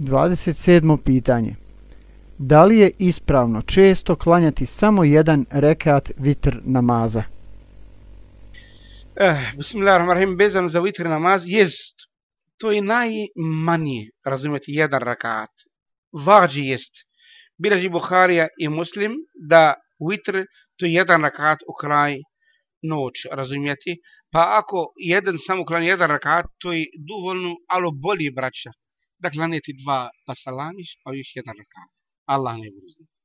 27. pitanje. Da li je ispravno često klanjati samo jedan rekat vitr namaza? Eh, Bismillahirrahmanirrahim, bezano za vitr namaz, jest, to je najmanje, razumijete, jedan rekat. Vađi jest. Bilaži Buharija i Muslim da vitr to je jedan rekat u kraj noć, razumijete? Pa ako jedan samo klanja jedan rekat, to je dovoljno, ali bolje braća da klanjati dva pasalaniš, pa još jedan rakat. Allah ne bude